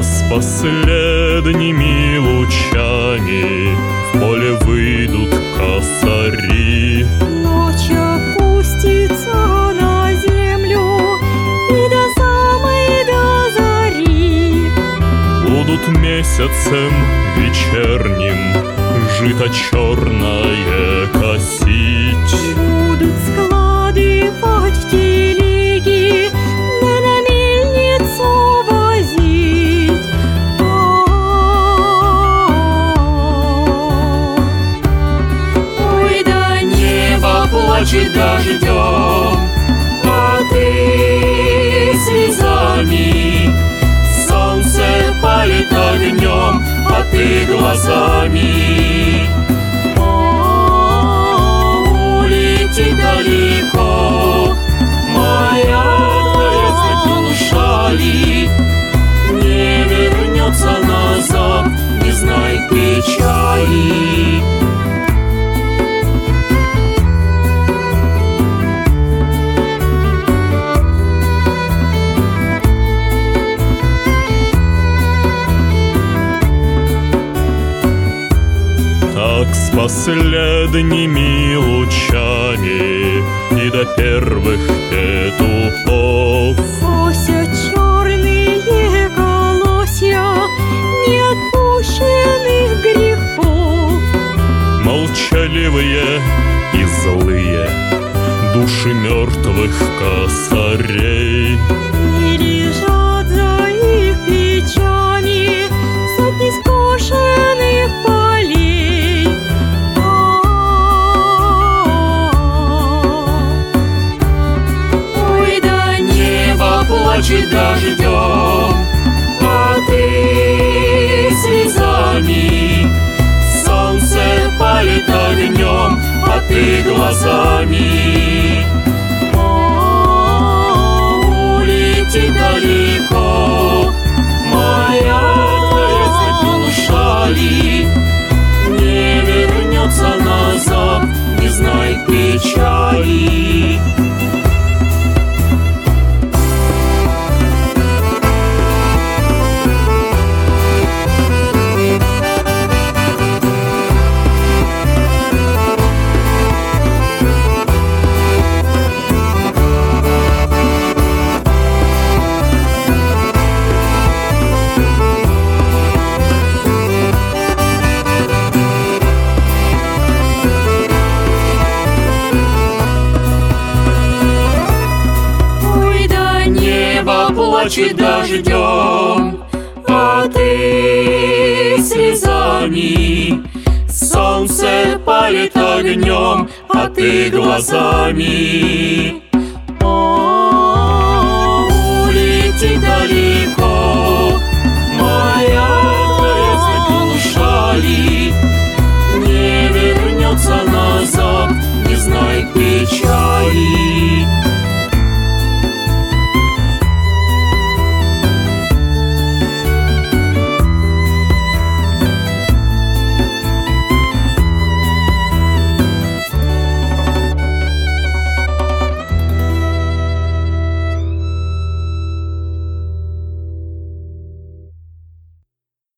С последними лучами В поле выйдут косари. Ночь опустится на землю И до самой до зари. Будут месяцем вечерним Жито черное косить. Будут складывать в плачет дождем А ты слезами. Солнце палит огнем А ты глазами последними лучами И до первых петухов. Кося черные колосья Неотпущенных грехов. Молчаливые и злые Души мертвых косарей плачет дождем А ты слезами Солнце палит огнем А ты глазами. О, улети далеко Моя душа ли Не вернется назад Не знай печали плачет дождем, А ты слезами. Солнце палит огнем, А ты глазами. О,